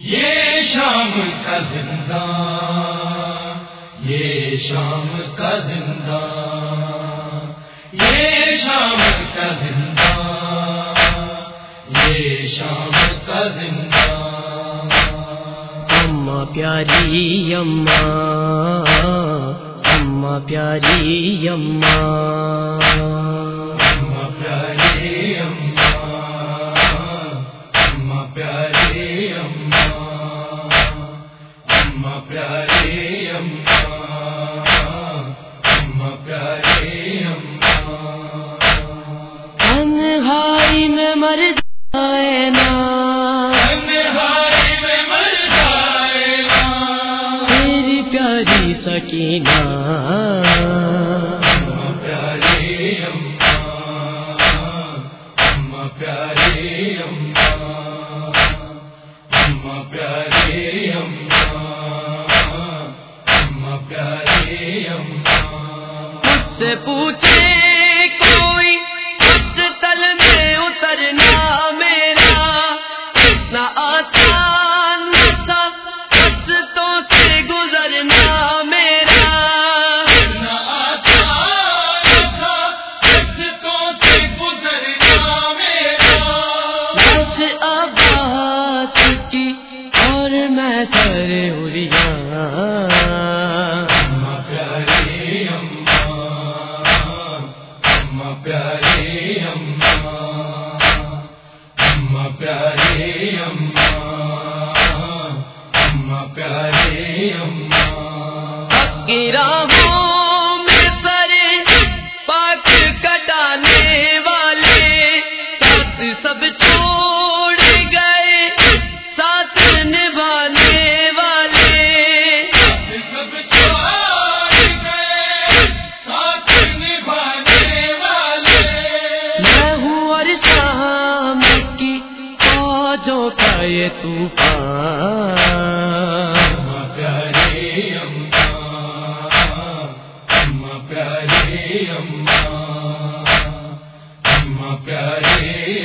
یہ شام کا زندہ یہ شام کا زندہ یہ شام کا زندہ یہ شام کا زندہ۔ اماں پیاری اماں اماں پیاری اماں اماں پیاری مر جائے نا۔ سکینہ پیارا یہ طوفان پیاری اماں پیاری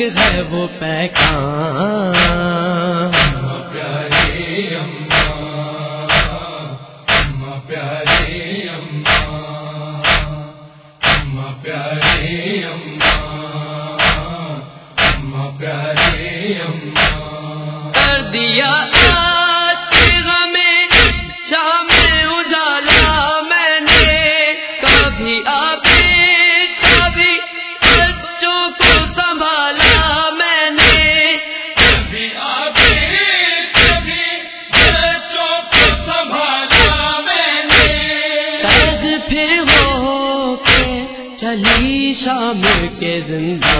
ایک ہے وہ پیکان علی شام کے زندہ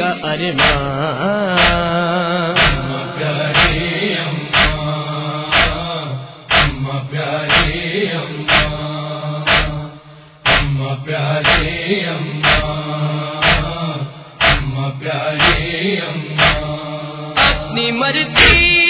کا ارمان. پیارے اماں پیارے اماں اپنی مرضی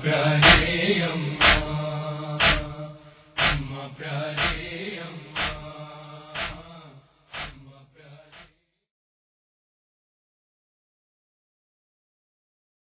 پیارے